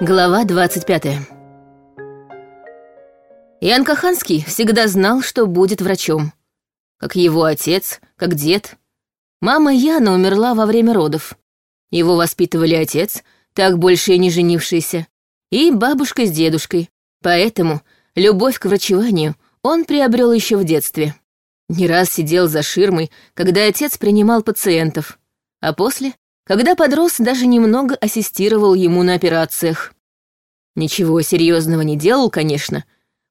Глава 25 Ян Каханский всегда знал, что будет врачом. Как его отец, как дед. Мама Яна умерла во время родов. Его воспитывали отец, так больше и не женившийся, и бабушка с дедушкой. Поэтому любовь к врачеванию он приобрел еще в детстве. Не раз сидел за ширмой, когда отец принимал пациентов, а после когда подрос, даже немного ассистировал ему на операциях. Ничего серьезного не делал, конечно,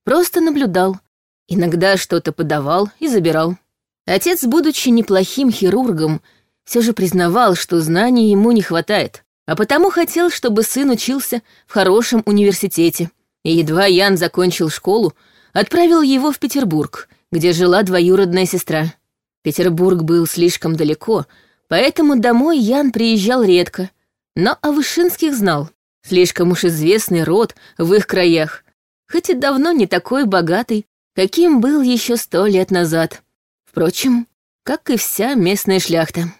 просто наблюдал, иногда что-то подавал и забирал. Отец, будучи неплохим хирургом, все же признавал, что знаний ему не хватает, а потому хотел, чтобы сын учился в хорошем университете. И едва Ян закончил школу, отправил его в Петербург, где жила двоюродная сестра. Петербург был слишком далеко, Поэтому домой Ян приезжал редко, но о Вышинских знал. Слишком уж известный род в их краях, хоть и давно не такой богатый, каким был еще сто лет назад. Впрочем, как и вся местная шляхта.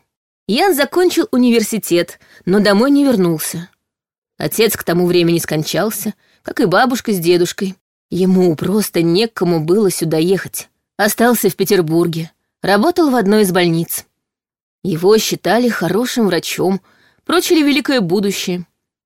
Ян закончил университет, но домой не вернулся. Отец к тому времени скончался, как и бабушка с дедушкой. Ему просто некому было сюда ехать. Остался в Петербурге, работал в одной из больниц. Его считали хорошим врачом, прочили великое будущее.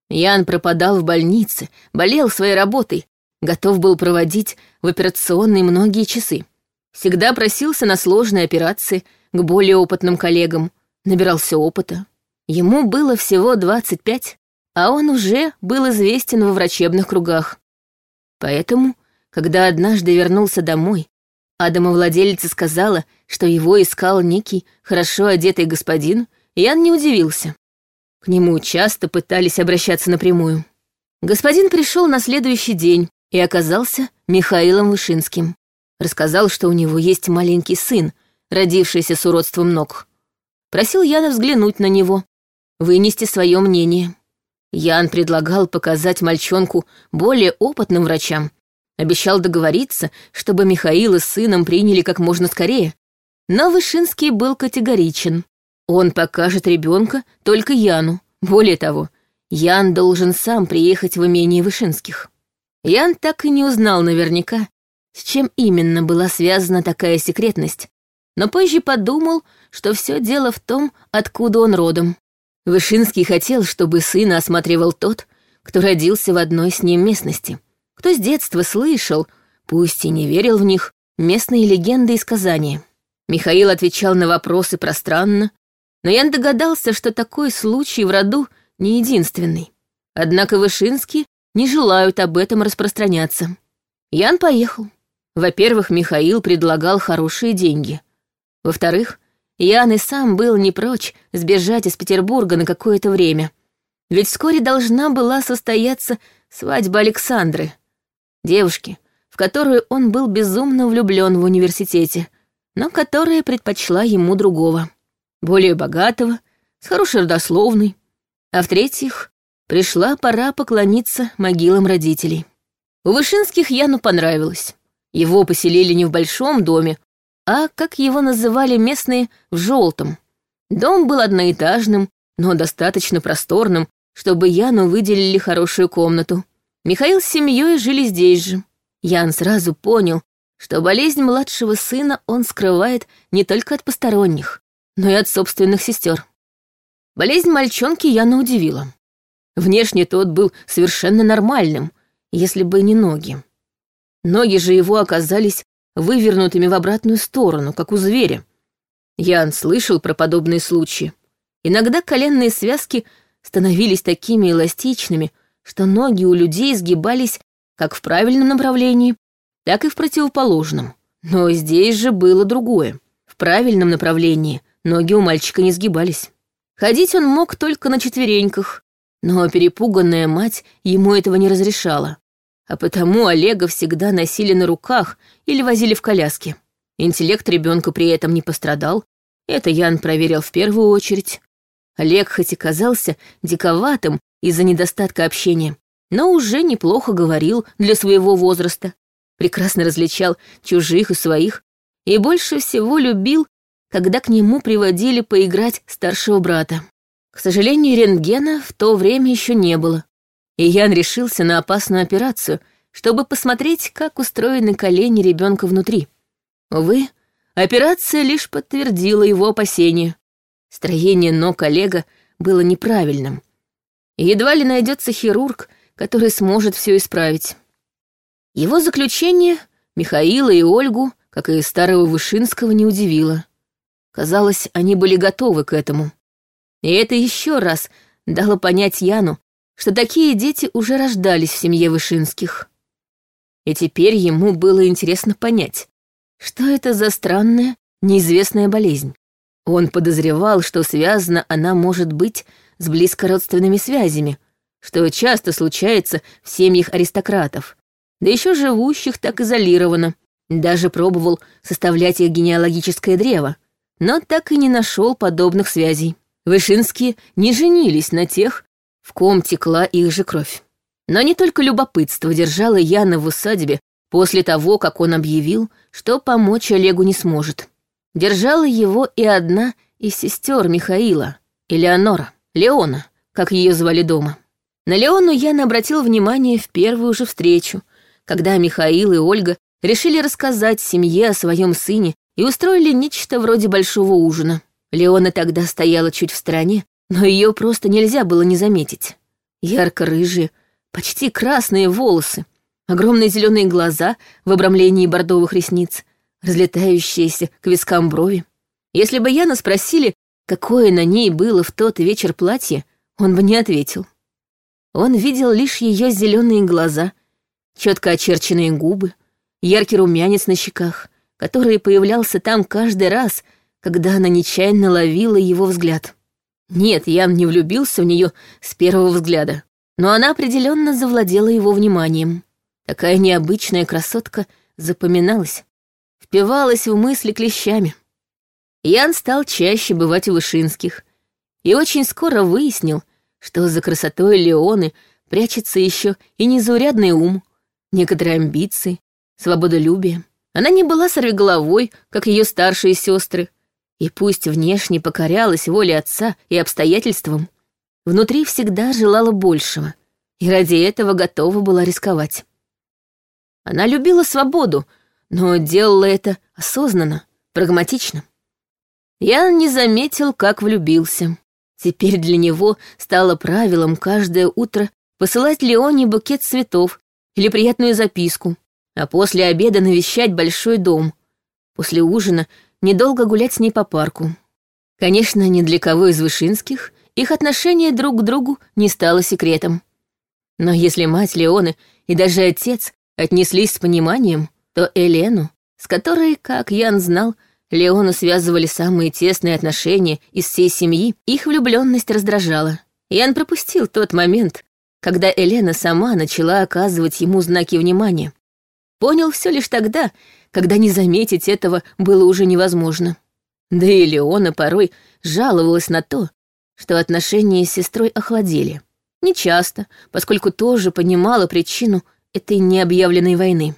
Ян пропадал в больнице, болел своей работой, готов был проводить в операционной многие часы. Всегда просился на сложные операции к более опытным коллегам, набирался опыта. Ему было всего 25, а он уже был известен во врачебных кругах. Поэтому, когда однажды вернулся домой, а домовладелица сказала, что его искал некий хорошо одетый господин, Ян не удивился. К нему часто пытались обращаться напрямую. Господин пришел на следующий день и оказался Михаилом Вышинским. Рассказал, что у него есть маленький сын, родившийся с уродством ног. Просил Яна взглянуть на него, вынести свое мнение. Ян предлагал показать мальчонку более опытным врачам, Обещал договориться, чтобы Михаила с сыном приняли как можно скорее. Но Вышинский был категоричен. Он покажет ребенка только Яну. Более того, Ян должен сам приехать в имение Вышинских. Ян так и не узнал наверняка, с чем именно была связана такая секретность, но позже подумал, что все дело в том, откуда он родом. Вышинский хотел, чтобы сына осматривал тот, кто родился в одной с ним местности кто с детства слышал, пусть и не верил в них, местные легенды и сказания. Михаил отвечал на вопросы пространно, но Ян догадался, что такой случай в роду не единственный. Однако Вышинские не желают об этом распространяться. Ян поехал. Во-первых, Михаил предлагал хорошие деньги. Во-вторых, Ян и сам был не прочь сбежать из Петербурга на какое-то время. Ведь вскоре должна была состояться свадьба Александры — девушки, в которую он был безумно влюблен в университете, но которая предпочла ему другого, более богатого, с хорошей родословной. А в-третьих, пришла пора поклониться могилам родителей. У Вышинских Яну понравилось. Его поселили не в большом доме, а, как его называли местные, в желтом. Дом был одноэтажным, но достаточно просторным, чтобы Яну выделили хорошую комнату. Михаил с семьей жили здесь же. Ян сразу понял, что болезнь младшего сына он скрывает не только от посторонних, но и от собственных сестер. Болезнь мальчонки Яна удивила. Внешне тот был совершенно нормальным, если бы не ноги. Ноги же его оказались вывернутыми в обратную сторону, как у зверя. Ян слышал про подобные случаи. Иногда коленные связки становились такими эластичными, что ноги у людей сгибались как в правильном направлении, так и в противоположном. Но здесь же было другое. В правильном направлении ноги у мальчика не сгибались. Ходить он мог только на четвереньках, но перепуганная мать ему этого не разрешала. А потому Олега всегда носили на руках или возили в коляске. Интеллект ребенка при этом не пострадал. Это Ян проверил в первую очередь. Олег хоть и казался диковатым из-за недостатка общения, но уже неплохо говорил для своего возраста, прекрасно различал чужих и своих, и больше всего любил, когда к нему приводили поиграть старшего брата. К сожалению, рентгена в то время еще не было, и Ян решился на опасную операцию, чтобы посмотреть, как устроены колени ребенка внутри. Увы, операция лишь подтвердила его опасения. Строение ног Олега было неправильным. едва ли найдется хирург, который сможет все исправить. Его заключение Михаила и Ольгу, как и старого Вышинского, не удивило. Казалось, они были готовы к этому. И это еще раз дало понять Яну, что такие дети уже рождались в семье Вышинских. И теперь ему было интересно понять, что это за странная, неизвестная болезнь. Он подозревал, что связана она может быть с близкородственными связями, что часто случается в семьях аристократов, да еще живущих так изолированно. Даже пробовал составлять их генеалогическое древо, но так и не нашел подобных связей. Вышинские не женились на тех, в ком текла их же кровь. Но не только любопытство держало Яна в усадьбе после того, как он объявил, что помочь Олегу не сможет. Держала его и одна из сестер Михаила, Элеонора, Леона, как ее звали дома. На Леону Ян обратил внимание в первую же встречу, когда Михаил и Ольга решили рассказать семье о своем сыне и устроили нечто вроде большого ужина. Леона тогда стояла чуть в стороне, но ее просто нельзя было не заметить. Ярко-рыжие, почти красные волосы, огромные зеленые глаза в обрамлении бордовых ресниц, разлетающиеся к вискам брови. Если бы Яна спросили, какое на ней было в тот вечер платье, он бы не ответил. Он видел лишь ее зеленые глаза, четко очерченные губы, яркий румянец на щеках, который появлялся там каждый раз, когда она нечаянно ловила его взгляд. Нет, Ян не влюбился в нее с первого взгляда, но она определенно завладела его вниманием. Такая необычная красотка запоминалась, впивалась в мысли клещами. Ян стал чаще бывать у Вышинских и очень скоро выяснил, что за красотой Леоны прячется еще и незаурядный ум, некоторые амбиции, свободолюбие. Она не была сорвиголовой, как ее старшие сестры, и пусть внешне покорялась воле отца и обстоятельствам, внутри всегда желала большего, и ради этого готова была рисковать. Она любила свободу, но делала это осознанно, прагматично. Я не заметил, как влюбился. Теперь для него стало правилом каждое утро посылать Леоне букет цветов или приятную записку, а после обеда навещать большой дом. После ужина недолго гулять с ней по парку. Конечно, ни для кого из Вышинских их отношение друг к другу не стало секретом. Но если мать Леоны и даже отец отнеслись с пониманием, то Элену, с которой, как Ян знал, Леону связывали самые тесные отношения из всей семьи, их влюбленность раздражала. Ян пропустил тот момент, когда Елена сама начала оказывать ему знаки внимания. Понял все лишь тогда, когда не заметить этого было уже невозможно. Да и Леона порой жаловалась на то, что отношения с сестрой охладели. Не часто, поскольку тоже понимала причину этой необъявленной войны.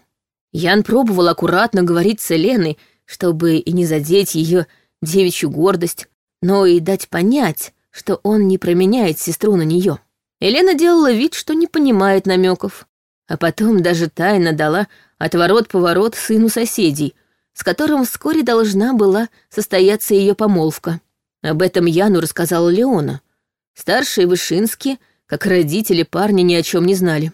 Ян пробовал аккуратно говорить с Еленой, чтобы и не задеть ее девичью гордость, но и дать понять, что он не променяет сестру на нее. Елена делала вид, что не понимает намеков, а потом даже тайно дала отворот-поворот сыну соседей, с которым вскоре должна была состояться ее помолвка. Об этом Яну рассказала Леона. Старшие Вышинские, как родители парня, ни о чем не знали.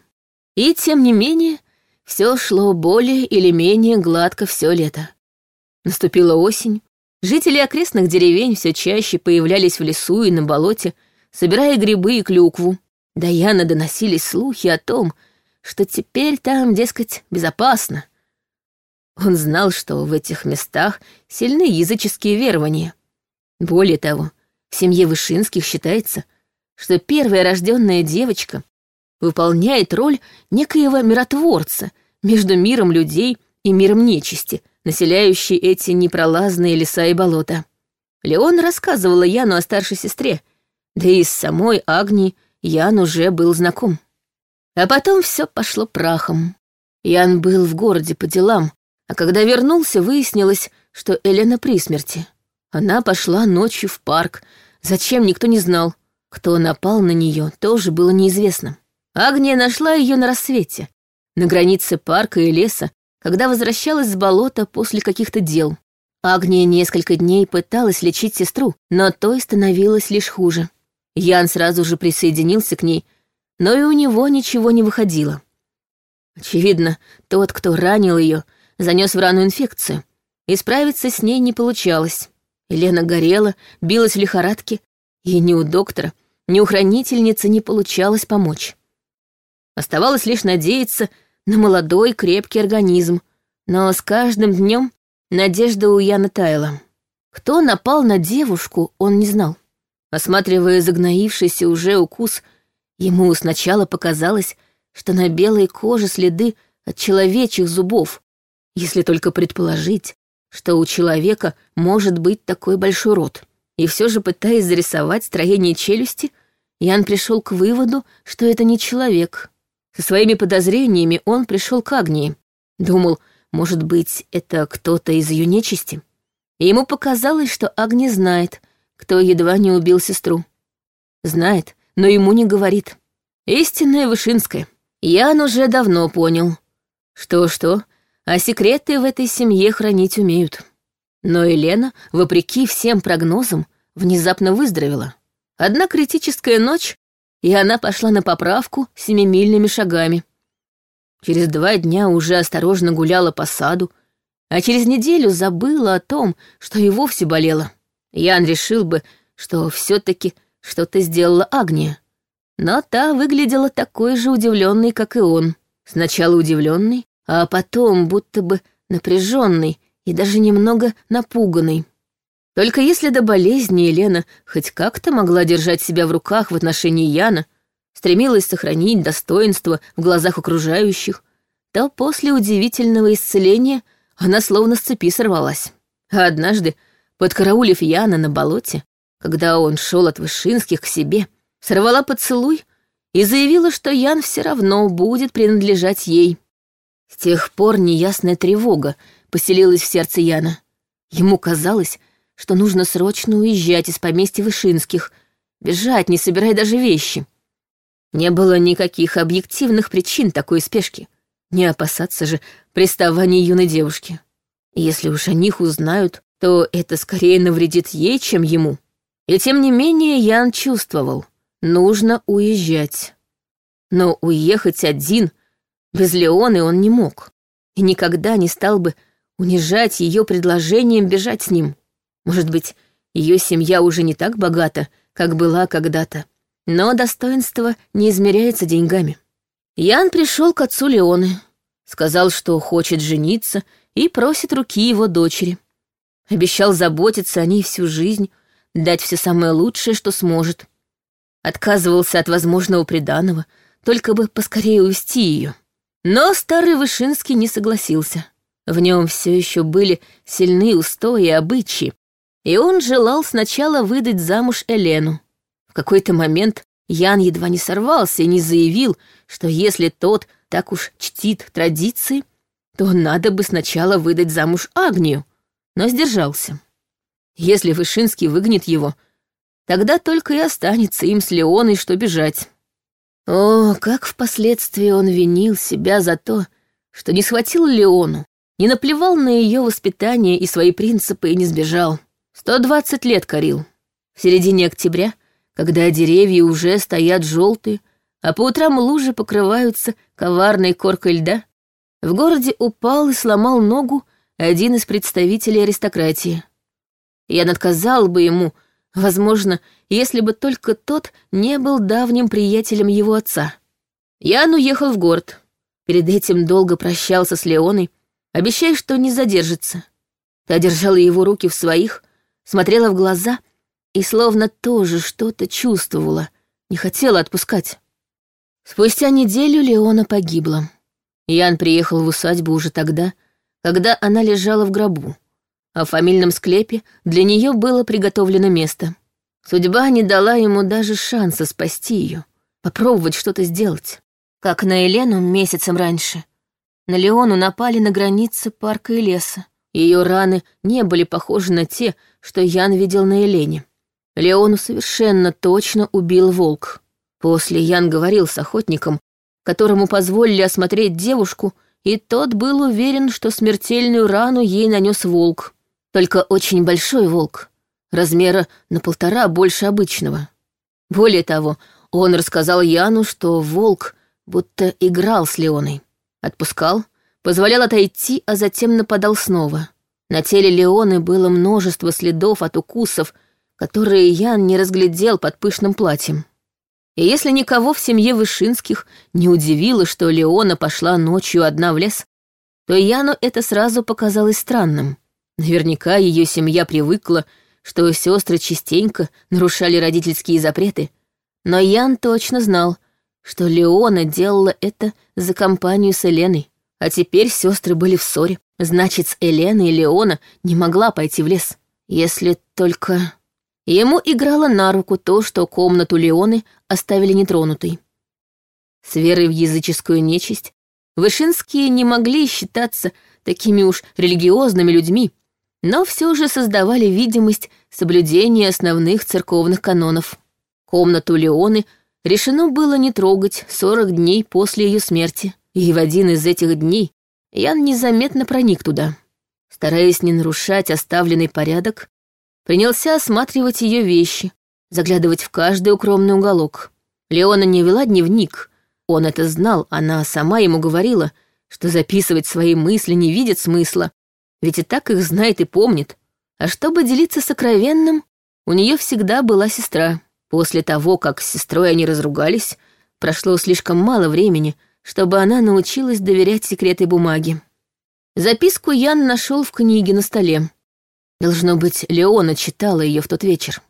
И, тем не менее, все шло более или менее гладко все лето. Наступила осень. Жители окрестных деревень все чаще появлялись в лесу и на болоте, собирая грибы и клюкву. До Яна доносились слухи о том, что теперь там, дескать, безопасно. Он знал, что в этих местах сильны языческие верования. Более того, в семье Вышинских считается, что первая рожденная девочка выполняет роль некоего миротворца между миром людей и миром нечисти, населяющей эти непролазные леса и болота. Леон рассказывала Яну о старшей сестре, да и с самой Агнией Ян уже был знаком. А потом все пошло прахом. Ян был в городе по делам, а когда вернулся, выяснилось, что Елена при смерти. Она пошла ночью в парк. Зачем, никто не знал. Кто напал на нее, тоже было неизвестно. Агния нашла ее на рассвете, на границе парка и леса, когда возвращалась с болота после каких-то дел. Агния несколько дней пыталась лечить сестру, но той становилось лишь хуже. Ян сразу же присоединился к ней, но и у него ничего не выходило. Очевидно, тот, кто ранил ее, занес в рану инфекцию, и справиться с ней не получалось. Елена горела, билась в лихорадке, и ни у доктора, ни у хранительницы не получалось помочь. Оставалось лишь надеяться на молодой крепкий организм, но с каждым днем надежда у Яна таяла. Кто напал на девушку, он не знал. Осматривая загноившийся уже укус, ему сначала показалось, что на белой коже следы от человечьих зубов, если только предположить, что у человека может быть такой большой рот. И все же, пытаясь зарисовать строение челюсти, Ян пришел к выводу, что это не человек. Со своими подозрениями он пришел к Агнии. Думал, может быть, это кто-то из ее нечисти. И ему показалось, что Агния знает, кто едва не убил сестру. Знает, но ему не говорит. Истинная Вышинская. Ян уже давно понял. Что-что, а секреты в этой семье хранить умеют. Но Елена, вопреки всем прогнозам, внезапно выздоровела. Одна критическая ночь, и она пошла на поправку семимильными шагами. Через два дня уже осторожно гуляла по саду, а через неделю забыла о том, что и вовсе болела. Ян решил бы, что все таки что-то сделала Агния. Но та выглядела такой же удивленной, как и он. Сначала удивленный, а потом будто бы напряженный и даже немного напуганный. Только если до болезни Елена хоть как-то могла держать себя в руках в отношении Яна, стремилась сохранить достоинство в глазах окружающих, то после удивительного исцеления она словно с цепи сорвалась. А однажды, подкараулив Яна на болоте, когда он шел от Вышинских к себе, сорвала поцелуй и заявила, что Ян все равно будет принадлежать ей. С тех пор неясная тревога поселилась в сердце Яна. Ему казалось, что нужно срочно уезжать из поместья Вышинских, бежать, не собирая даже вещи. Не было никаких объективных причин такой спешки. Не опасаться же приставания юной девушки. Если уж о них узнают, то это скорее навредит ей, чем ему. И тем не менее Ян чувствовал — Нужно уезжать. Но уехать один, без Леоны, он не мог. И никогда не стал бы унижать ее предложением бежать с ним. Может быть, ее семья уже не так богата, как была когда-то. Но достоинство не измеряется деньгами. Ян пришел к отцу Леоны, сказал, что хочет жениться и просит руки его дочери. Обещал заботиться о ней всю жизнь, дать все самое лучшее, что сможет отказывался от возможного приданого, только бы поскорее увести ее. Но старый Вышинский не согласился. В нем все еще были сильные устои и обычаи, и он желал сначала выдать замуж Элену. В какой-то момент Ян едва не сорвался и не заявил, что если тот так уж чтит традиции, то надо бы сначала выдать замуж Агнию, но сдержался. Если Вышинский выгнет его, Тогда только и останется им с Леоной, что бежать. О, как впоследствии он винил себя за то, что не схватил Леону, не наплевал на ее воспитание и свои принципы и не сбежал. Сто двадцать лет корил. В середине октября, когда деревья уже стоят желтые, а по утрам лужи покрываются коварной коркой льда, в городе упал и сломал ногу один из представителей аристократии. Я отказал бы ему, Возможно, если бы только тот не был давним приятелем его отца. Ян уехал в город. Перед этим долго прощался с Леоной, обещая, что не задержится. Та держала его руки в своих, смотрела в глаза и словно тоже что-то чувствовала, не хотела отпускать. Спустя неделю Леона погибла. Ян приехал в усадьбу уже тогда, когда она лежала в гробу а в фамильном склепе для нее было приготовлено место. Судьба не дала ему даже шанса спасти ее, попробовать что-то сделать. Как на Елену месяцем раньше. На Леону напали на границе парка и леса. Ее раны не были похожи на те, что Ян видел на Елене. Леону совершенно точно убил волк. После Ян говорил с охотником, которому позволили осмотреть девушку, и тот был уверен, что смертельную рану ей нанес волк. Только очень большой волк, размера на полтора больше обычного. Более того, он рассказал Яну, что волк будто играл с Леоной. Отпускал, позволял отойти, а затем нападал снова. На теле Леоны было множество следов от укусов, которые Ян не разглядел под пышным платьем. И если никого в семье Вышинских не удивило, что Леона пошла ночью одна в лес, то Яну это сразу показалось странным. Наверняка ее семья привыкла, что сестры частенько нарушали родительские запреты, но Ян точно знал, что Леона делала это за компанию с Еленой, а теперь сестры были в ссоре. Значит, с Еленой Леона не могла пойти в лес. Если только... Ему играло на руку то, что комнату Леоны оставили нетронутой. С верой в языческую нечисть Вышинские не могли считаться такими уж религиозными людьми, но все же создавали видимость соблюдения основных церковных канонов. Комнату Леоны решено было не трогать 40 дней после ее смерти, и в один из этих дней Ян незаметно проник туда. Стараясь не нарушать оставленный порядок, принялся осматривать ее вещи, заглядывать в каждый укромный уголок. Леона не вела дневник. Он это знал, она сама ему говорила, что записывать свои мысли не видит смысла, ведь и так их знает и помнит. А чтобы делиться сокровенным, у нее всегда была сестра. После того, как с сестрой они разругались, прошло слишком мало времени, чтобы она научилась доверять секреты бумаги. Записку Ян нашел в книге на столе. Должно быть, Леона читала ее в тот вечер.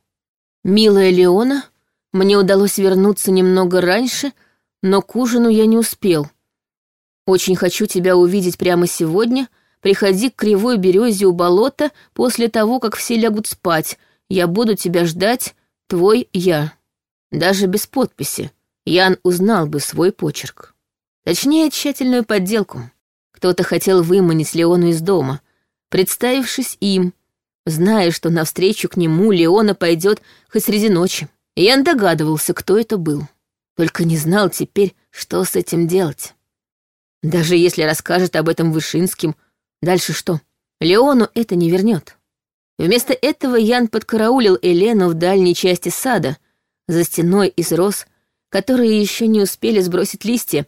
«Милая Леона, мне удалось вернуться немного раньше, но к ужину я не успел. Очень хочу тебя увидеть прямо сегодня. Приходи к кривой березе у болота после того, как все лягут спать. Я буду тебя ждать, твой я». Даже без подписи Ян узнал бы свой почерк. Точнее, тщательную подделку. Кто-то хотел выманить Леону из дома, представившись им, зная, что навстречу к нему Леона пойдет хоть среди ночи. Ян догадывался, кто это был. Только не знал теперь, что с этим делать. Даже если расскажет об этом Вышинским, дальше что? Леону это не вернет. Вместо этого Ян подкараулил Елену в дальней части сада, за стеной из роз, которые еще не успели сбросить листья,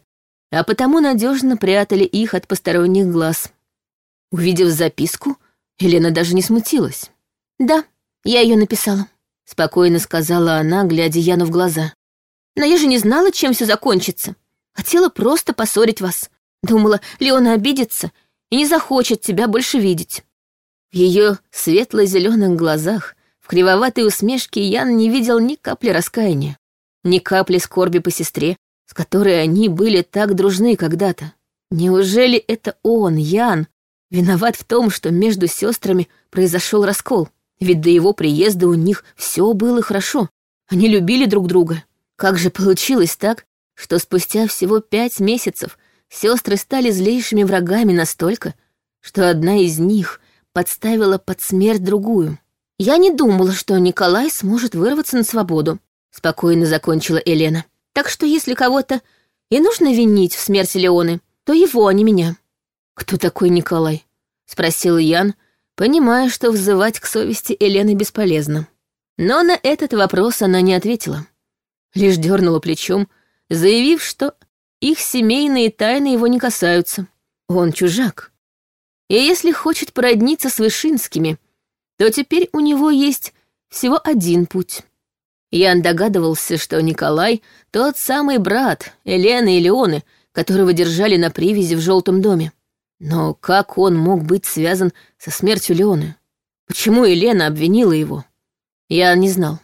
а потому надежно прятали их от посторонних глаз. Увидев записку, Елена даже не смутилась. «Да, я ее написала», — спокойно сказала она, глядя Яну в глаза. «Но я же не знала, чем все закончится. Хотела просто поссорить вас. Думала, Леона обидится и не захочет тебя больше видеть». В ее светло-зеленых глазах, в кривоватой усмешке Ян не видел ни капли раскаяния, ни капли скорби по сестре, с которой они были так дружны когда-то. Неужели это он, Ян, виноват в том, что между сестрами произошел раскол. Ведь до его приезда у них все было хорошо. Они любили друг друга. Как же получилось так, что спустя всего пять месяцев сестры стали злейшими врагами настолько, что одна из них подставила под смерть другую. Я не думала, что Николай сможет вырваться на свободу, спокойно закончила Елена. Так что если кого-то и нужно винить в смерти Леоны, то его, а не меня. «Кто такой Николай?» — спросил Ян, понимая, что взывать к совести Елены бесполезно. Но на этот вопрос она не ответила. Лишь дернула плечом, заявив, что их семейные тайны его не касаются. Он чужак. И если хочет породниться с Вышинскими, то теперь у него есть всего один путь. Ян догадывался, что Николай — тот самый брат Елены и Леоны, которого держали на привязи в желтом доме. Но как он мог быть связан со смертью Леоны? Почему Елена обвинила его? Я не знал.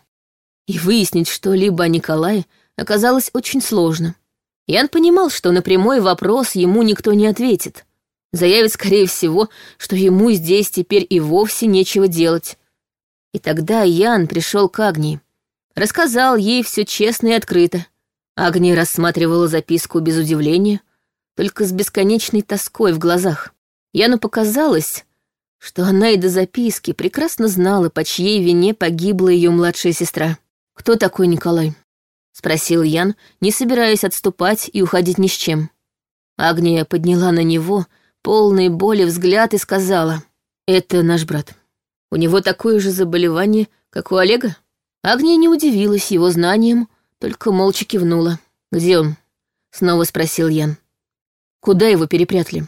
И выяснить что-либо о Николае оказалось очень сложно. Ян понимал, что на прямой вопрос ему никто не ответит. Заявит, скорее всего, что ему здесь теперь и вовсе нечего делать. И тогда Ян пришел к Агнии. Рассказал ей все честно и открыто. Агния рассматривала записку без удивления — только с бесконечной тоской в глазах. Яну показалось, что она и до записки прекрасно знала, по чьей вине погибла ее младшая сестра. «Кто такой Николай?» спросил Ян, не собираясь отступать и уходить ни с чем. Агния подняла на него полный боли взгляд и сказала, «Это наш брат. У него такое же заболевание, как у Олега?» Агния не удивилась его знанием, только молча кивнула. «Где он?» — снова спросил Ян. «Куда его перепрятали?»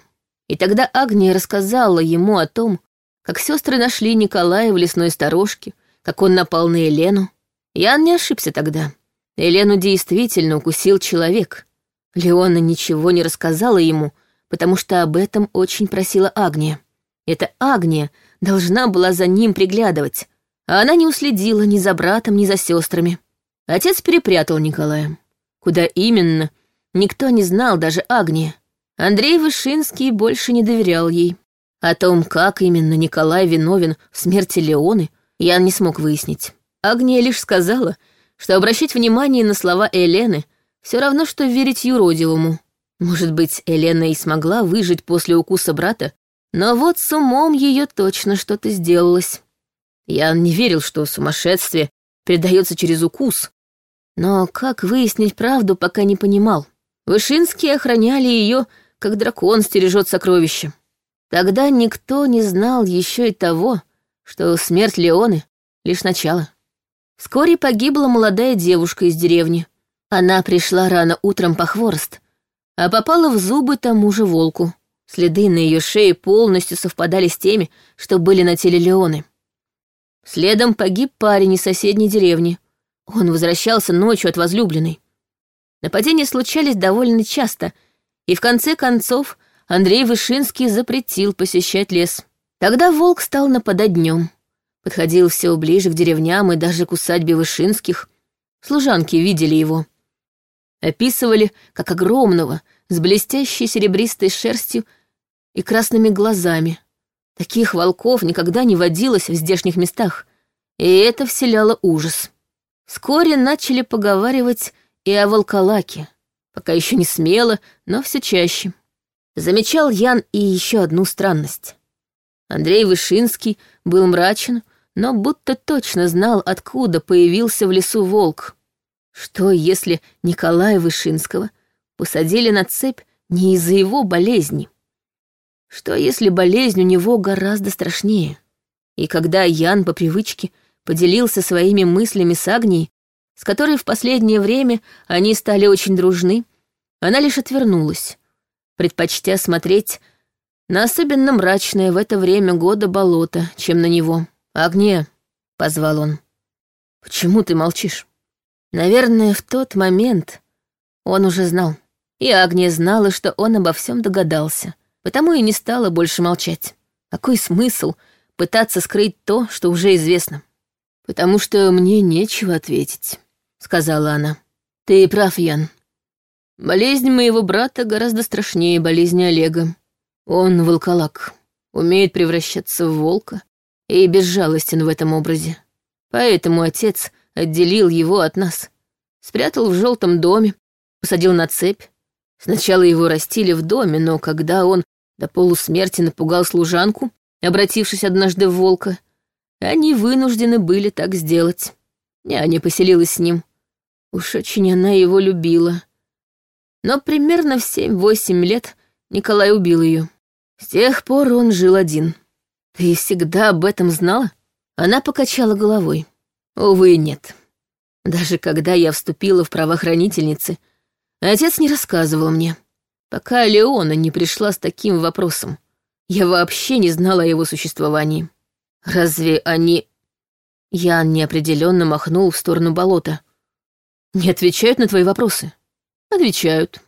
И тогда Агния рассказала ему о том, как сестры нашли Николая в лесной сторожке, как он напал на Елену. Ян не ошибся тогда. Елену действительно укусил человек. Леона ничего не рассказала ему, потому что об этом очень просила Агния. Эта Агния должна была за ним приглядывать, а она не уследила ни за братом, ни за сестрами. Отец перепрятал Николая. Куда именно, никто не знал, даже Агния. Андрей Вышинский больше не доверял ей. О том, как именно Николай виновен в смерти Леоны, Ян не смог выяснить. Агния лишь сказала, что обращать внимание на слова Елены все равно, что верить юродивому. Может быть, Елена и смогла выжить после укуса брата, но вот с умом ее точно что-то сделалось. Ян не верил, что сумасшествие передается через укус. Но как выяснить правду, пока не понимал. Вышинские охраняли ее как дракон стережет сокровища. Тогда никто не знал еще и того, что смерть Леоны — лишь начало. Вскоре погибла молодая девушка из деревни. Она пришла рано утром по хворост, а попала в зубы тому же волку. Следы на ее шее полностью совпадали с теми, что были на теле Леоны. Следом погиб парень из соседней деревни. Он возвращался ночью от возлюбленной. Нападения случались довольно часто — и в конце концов Андрей Вышинский запретил посещать лес. Тогда волк стал нападать днем. Подходил все ближе к деревням и даже к усадьбе Вышинских. Служанки видели его. Описывали, как огромного, с блестящей серебристой шерстью и красными глазами. Таких волков никогда не водилось в здешних местах, и это вселяло ужас. Вскоре начали поговаривать и о волколаке. Пока еще не смело, но все чаще. Замечал Ян и еще одну странность. Андрей Вышинский был мрачен, но будто точно знал, откуда появился в лесу волк. Что, если Николая Вышинского посадили на цепь не из-за его болезни? Что, если болезнь у него гораздо страшнее? И когда Ян по привычке поделился своими мыслями с Агнией, с которой в последнее время они стали очень дружны, она лишь отвернулась, предпочтя смотреть на особенно мрачное в это время года болото, чем на него. «Агния», — позвал он, — «почему ты молчишь?» Наверное, в тот момент он уже знал. И Агния знала, что он обо всем догадался, потому и не стала больше молчать. Какой смысл пытаться скрыть то, что уже известно? «Потому что мне нечего ответить», — сказала она. «Ты прав, Ян. Болезнь моего брата гораздо страшнее болезни Олега. Он волколак, умеет превращаться в волка и безжалостен в этом образе. Поэтому отец отделил его от нас, спрятал в желтом доме, посадил на цепь. Сначала его растили в доме, но когда он до полусмерти напугал служанку, обратившись однажды в волка, они вынуждены были так сделать. Няня поселилась с ним. Уж очень она его любила. Но примерно в семь-восемь лет Николай убил ее. С тех пор он жил один. Ты всегда об этом знала? Она покачала головой. Увы, нет. Даже когда я вступила в правоохранительницы, отец не рассказывал мне. Пока Леона не пришла с таким вопросом. Я вообще не знала о его существовании. Разве они... Ян неопределенно махнул в сторону болота. «Не отвечают на твои вопросы?» «Отвечают.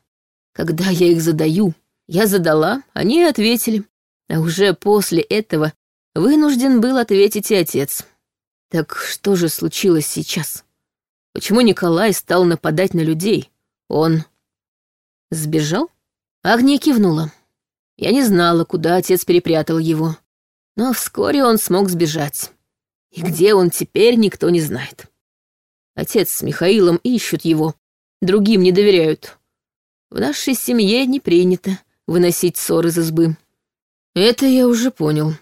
Когда я их задаю, я задала, они ответили. А уже после этого вынужден был ответить и отец. Так что же случилось сейчас? Почему Николай стал нападать на людей? Он сбежал? Агния кивнула. Я не знала, куда отец перепрятал его. Но вскоре он смог сбежать. И где он теперь, никто не знает. Отец с Михаилом ищут его, другим не доверяют. В нашей семье не принято выносить ссор из избы. Это я уже понял,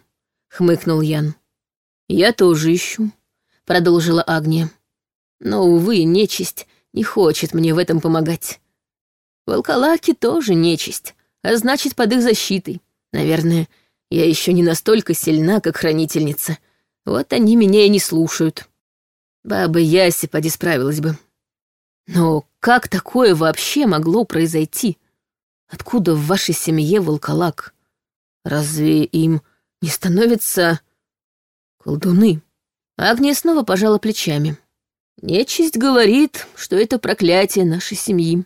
хмыкнул Ян. Я тоже ищу, продолжила Агния. Но, увы, нечисть не хочет мне в этом помогать. Волколаки тоже нечисть, а значит, под их защитой. Наверное, я еще не настолько сильна, как хранительница. Вот они меня и не слушают. Баба Яси поди справилась бы. Но как такое вообще могло произойти? Откуда в вашей семье волколак? Разве им не становятся колдуны? Агния снова пожала плечами. Нечисть говорит, что это проклятие нашей семьи.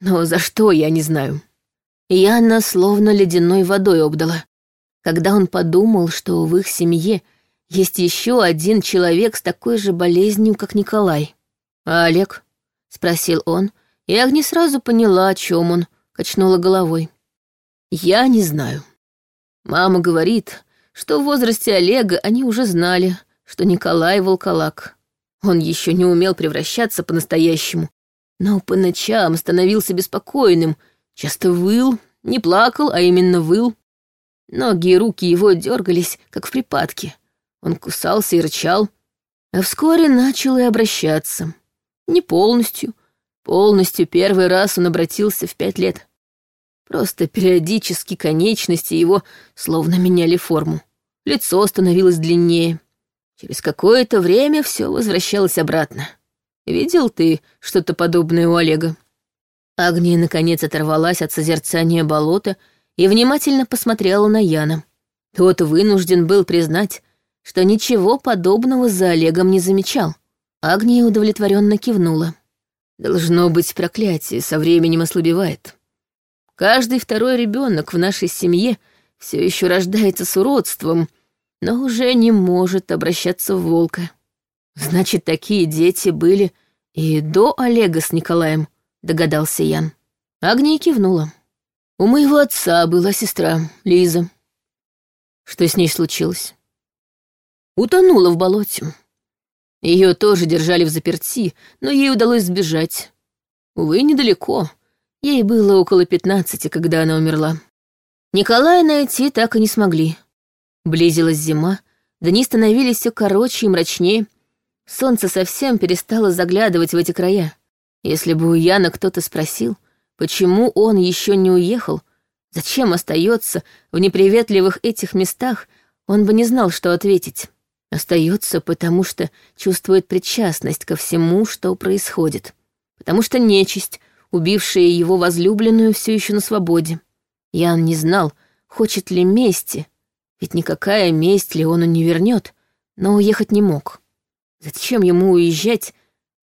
Но за что, я не знаю. Яна словно ледяной водой обдала, когда он подумал, что в их семье есть еще один человек с такой же болезнью, как Николай. «А Олег?» — спросил он, и Агни сразу поняла, о чем он, качнула головой. «Я не знаю. Мама говорит, что в возрасте Олега они уже знали, что Николай — волколак. Он еще не умел превращаться по-настоящему, но по ночам становился беспокойным, часто выл, не плакал, а именно выл. Ноги и руки его дергались, как в припадке. Он кусался и рычал, а вскоре начал и обращаться. Не полностью. Полностью первый раз он обратился в пять лет. Просто периодически конечности его словно меняли форму. Лицо становилось длиннее. Через какое-то время все возвращалось обратно. Видел ты что-то подобное у Олега?» Агния, наконец, оторвалась от созерцания болота и внимательно посмотрела на Яна. Тот вынужден был признать, что ничего подобного за Олегом не замечал. Агния удовлетворенно кивнула. «Должно быть, проклятие со временем ослабевает. Каждый второй ребенок в нашей семье все еще рождается с уродством, но уже не может обращаться в волка. Значит, такие дети были и до Олега с Николаем, догадался Ян. Агния кивнула. У моего отца была сестра, Лиза. Что с ней случилось? Утонула в болоте. Ее тоже держали в заперти, но ей удалось сбежать. Увы, недалеко. Ей было около пятнадцати, когда она умерла. Николая найти так и не смогли. Близилась зима, дни становились все короче и мрачнее, Солнце совсем перестало заглядывать в эти края. Если бы у Яна кто-то спросил, почему он еще не уехал, зачем остается в неприветливых этих местах, он бы не знал, что ответить. Остается, потому что чувствует причастность ко всему, что происходит. Потому что нечисть, убившая его возлюбленную, все еще на свободе. Ян не знал, хочет ли мести, ведь никакая месть Леону не вернет, но уехать не мог. Зачем ему уезжать,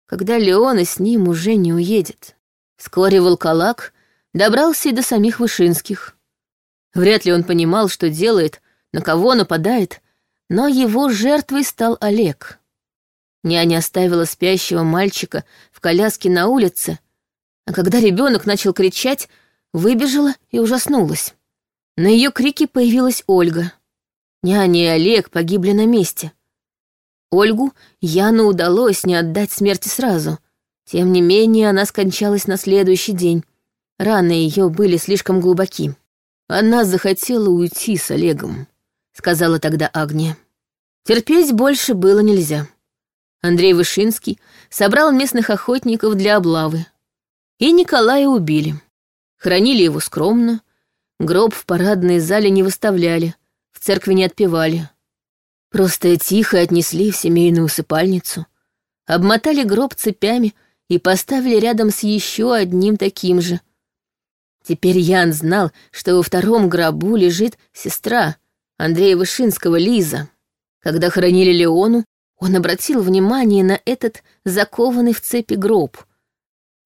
когда Леона с ним уже не уедет? Вскоре волколак добрался и до самих Вышинских. Вряд ли он понимал, что делает, на кого нападает, но его жертвой стал Олег. Няня оставила спящего мальчика в коляске на улице, а когда ребенок начал кричать, выбежала и ужаснулась. На ее крики появилась Ольга. Няня и Олег погибли на месте — Ольгу Яну удалось не отдать смерти сразу. Тем не менее, она скончалась на следующий день. Раны ее были слишком глубоки. Она захотела уйти с Олегом, сказала тогда Агния. Терпеть больше было нельзя. Андрей Вышинский собрал местных охотников для облавы. И Николая убили. Хранили его скромно, гроб в парадной зале не выставляли, в церкви не отпевали. Просто тихо отнесли в семейную усыпальницу, обмотали гроб цепями и поставили рядом с еще одним таким же. Теперь Ян знал, что во втором гробу лежит сестра Андрея Вышинского, Лиза. Когда хоронили Леону, он обратил внимание на этот закованный в цепи гроб.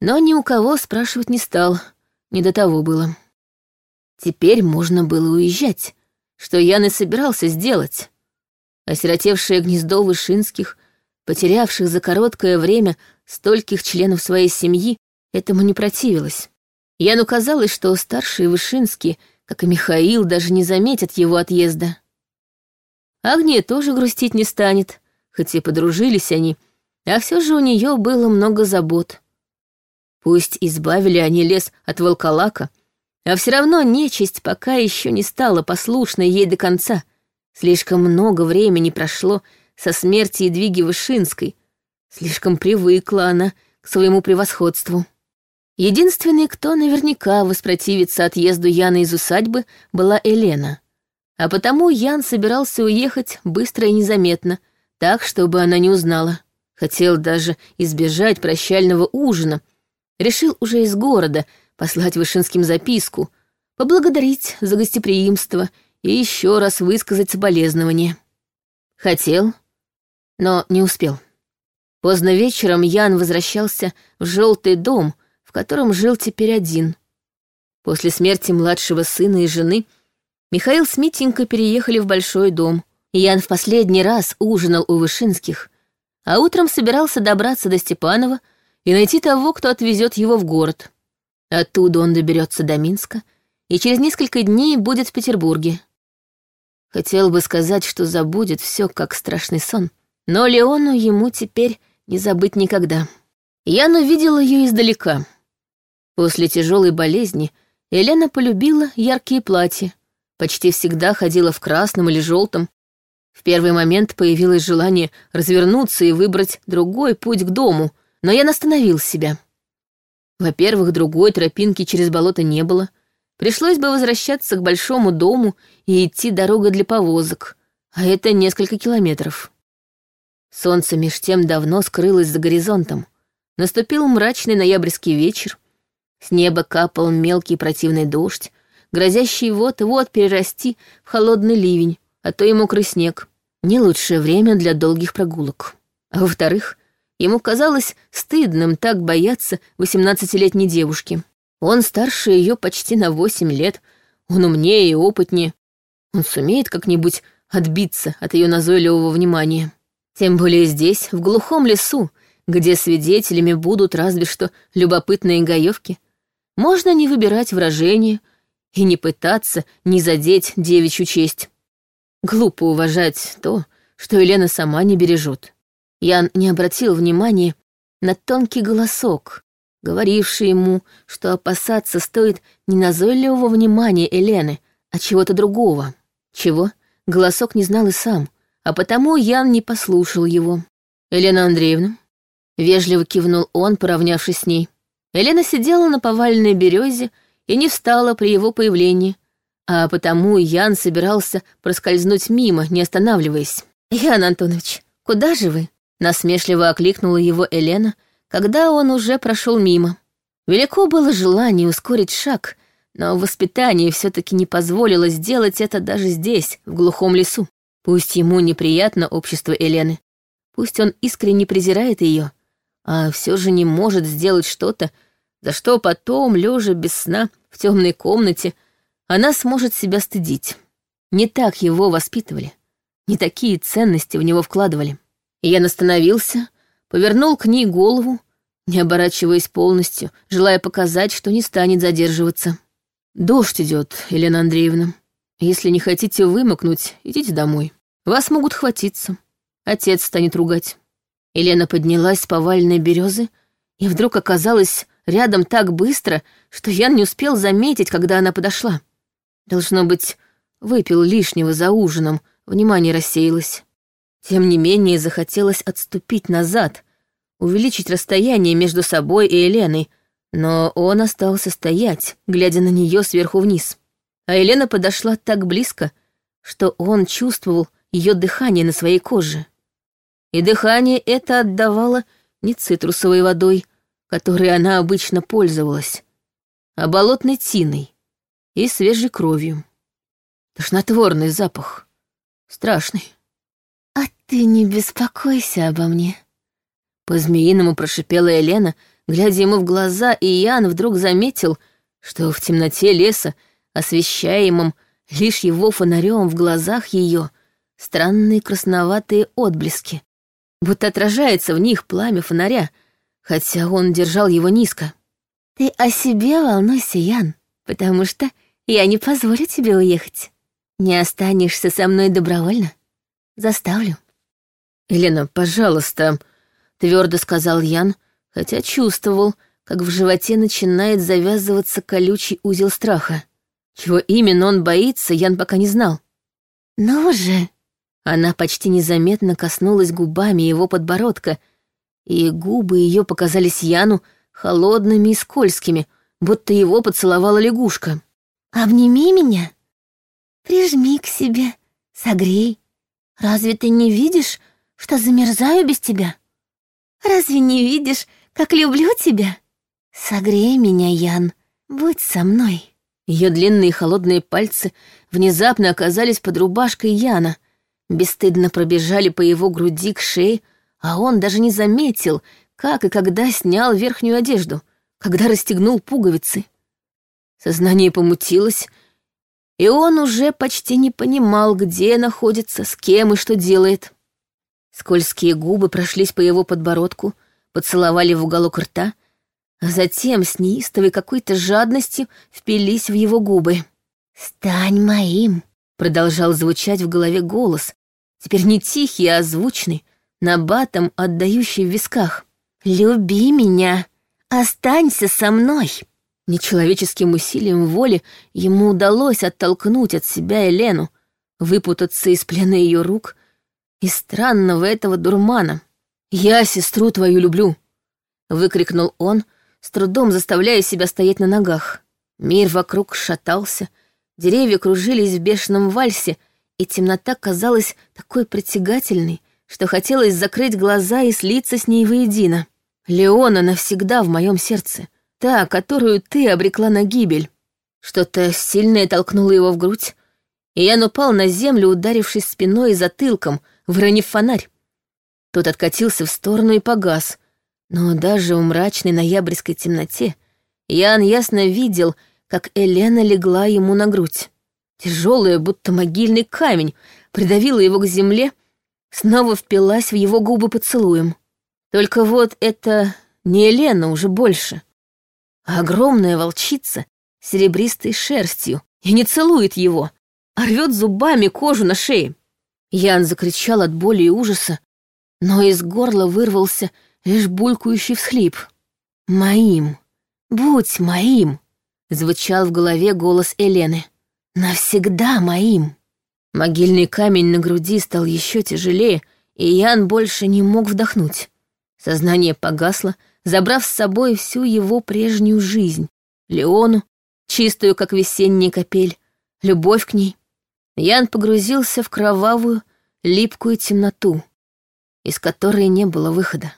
Но ни у кого спрашивать не стал, не до того было. Теперь можно было уезжать, что Ян и собирался сделать. Осиротевшее гнездо Вышинских, потерявших за короткое время стольких членов своей семьи, этому не противилось. Яну казалось, что старшие Вышинские, как и Михаил, даже не заметят его отъезда. Агния тоже грустить не станет, хоть и подружились они, а все же у нее было много забот. Пусть избавили они лес от волколака, а все равно нечисть пока еще не стала послушной ей до конца — Слишком много времени прошло со смерти Едвиги Вышинской. Слишком привыкла она к своему превосходству. Единственной, кто наверняка воспротивится отъезду Яны из усадьбы, была Елена. А потому Ян собирался уехать быстро и незаметно, так, чтобы она не узнала. Хотел даже избежать прощального ужина. Решил уже из города послать Вышинским записку, поблагодарить за гостеприимство и еще раз высказать соболезнования. Хотел, но не успел. Поздно вечером Ян возвращался в желтый дом, в котором жил теперь один. После смерти младшего сына и жены Михаил с Митенькой переехали в большой дом. Ян в последний раз ужинал у Вышинских, а утром собирался добраться до Степанова и найти того, кто отвезет его в город. Оттуда он доберется до Минска и через несколько дней будет в Петербурге. Хотел бы сказать, что забудет все как страшный сон, но Леону ему теперь не забыть никогда. Ян увидел ее издалека — После тяжелой болезни Елена полюбила яркие платья, почти всегда ходила в красном или желтом. В первый момент появилось желание развернуться и выбрать другой путь к дому, но я остановил себя. Во-первых, другой тропинки через болото не было. Пришлось бы возвращаться к большому дому и идти дорогой для повозок, а это несколько километров. Солнце меж тем давно скрылось за горизонтом. Наступил мрачный ноябрьский вечер, с неба капал мелкий противный дождь, грозящий вот-вот перерасти в холодный ливень, а то и мокрый снег. Не лучшее время для долгих прогулок. А во-вторых, ему казалось стыдным так бояться восемнадцатилетней девушки. Он старше ее почти на восемь лет, он умнее и опытнее. Он сумеет как-нибудь отбиться от ее назойливого внимания. Тем более здесь, в глухом лесу, где свидетелями будут разве что любопытные гаевки, можно не выбирать выражения и не пытаться не задеть девичью честь. Глупо уважать то, что Елена сама не бережет. Ян не обратил внимания на тонкий голосок, говоривший ему, что опасаться стоит не назойливого внимания Елены, а чего-то другого. Чего? Голосок не знал и сам, а потому Ян не послушал его. «Елена Андреевна?» Вежливо кивнул он, поравнявшись с ней. Елена сидела на поваленной березе и не встала при его появлении, а потому Ян собирался проскользнуть мимо, не останавливаясь. «Ян Антонович, куда же вы?» — насмешливо окликнула его Елена, когда он уже прошел мимо. Велико было желание ускорить шаг, но воспитание все-таки не позволило сделать это даже здесь, в глухом лесу. Пусть ему неприятно общество Елены, пусть он искренне презирает ее, а все же не может сделать что-то, за что потом, лежа без сна в темной комнате, она сможет себя стыдить. Не так его воспитывали, не такие ценности в него вкладывали. Я остановился, повернул к ней голову, не оборачиваясь полностью, желая показать, что не станет задерживаться. «Дождь идет, Елена Андреевна. Если не хотите вымокнуть, идите домой. Вас могут хватиться. Отец станет ругать». Елена поднялась с поваленной березы и вдруг оказалась рядом так быстро, что Ян не успел заметить, когда она подошла. Должно быть, выпил лишнего за ужином, внимание рассеялось. Тем не менее, захотелось отступить назад, увеличить расстояние между собой и Еленой, но он остался стоять, глядя на нее сверху вниз. А Елена подошла так близко, что он чувствовал ее дыхание на своей коже и дыхание это отдавало не цитрусовой водой, которой она обычно пользовалась, а болотной тиной и свежей кровью. Тошнотворный запах. Страшный. «А ты не беспокойся обо мне», — по-змеиному прошипела Елена, глядя ему в глаза, и Ян вдруг заметил, что в темноте леса, освещаемом лишь его фонарем в глазах ее, странные красноватые отблески, будто отражается в них пламя фонаря, хотя он держал его низко. «Ты о себе волнуйся, Ян, потому что я не позволю тебе уехать. Не останешься со мной добровольно. Заставлю». «Елена, пожалуйста», — твердо сказал Ян, хотя чувствовал, как в животе начинает завязываться колючий узел страха. Чего именно он боится, Ян пока не знал. «Ну же!» Она почти незаметно коснулась губами его подбородка, и губы ее показались Яну холодными и скользкими, будто его поцеловала лягушка. «Обними меня, прижми к себе, согрей. Разве ты не видишь, что замерзаю без тебя? Разве не видишь, как люблю тебя? Согрей меня, Ян, будь со мной». Ее длинные холодные пальцы внезапно оказались под рубашкой Яна, бесстыдно пробежали по его груди к шее, а он даже не заметил, как и когда снял верхнюю одежду, когда расстегнул пуговицы. Сознание помутилось, и он уже почти не понимал, где находится, с кем и что делает. Скользкие губы прошлись по его подбородку, поцеловали в уголок рта, а затем с неистовой какой-то жадностью впились в его губы. «Стань моим!» — продолжал звучать в голове голос, теперь не тихий, а звучный, набатом, отдающий в висках. «Люби меня! Останься со мной!» Нечеловеческим усилием воли ему удалось оттолкнуть от себя Елену, выпутаться из плена ее рук и странного этого дурмана. «Я сестру твою люблю!» — выкрикнул он, с трудом заставляя себя стоять на ногах. Мир вокруг шатался, деревья кружились в бешеном вальсе, и темнота казалась такой притягательной, что хотелось закрыть глаза и слиться с ней воедино. Леона навсегда в моем сердце, та, которую ты обрекла на гибель. Что-то сильное толкнуло его в грудь, и я упал на землю, ударившись спиной и затылком, выронив фонарь. Тот откатился в сторону и погас, но даже в мрачной ноябрьской темноте Ян ясно видел, как Елена легла ему на грудь. Тяжелая, будто могильный камень, придавила его к земле, снова впилась в его губы поцелуем. Только вот это не Елена уже больше, а огромная волчица с серебристой шерстью и не целует его, а рвет зубами кожу на шее. Ян закричал от боли и ужаса, но из горла вырвался лишь булькающий всхлип. «Моим! Будь моим!» — звучал в голове голос Елены. «Навсегда моим!» Могильный камень на груди стал еще тяжелее, и Ян больше не мог вдохнуть. Сознание погасло, забрав с собой всю его прежнюю жизнь. Леону, чистую, как весенняя капель, любовь к ней. Ян погрузился в кровавую, липкую темноту, из которой не было выхода.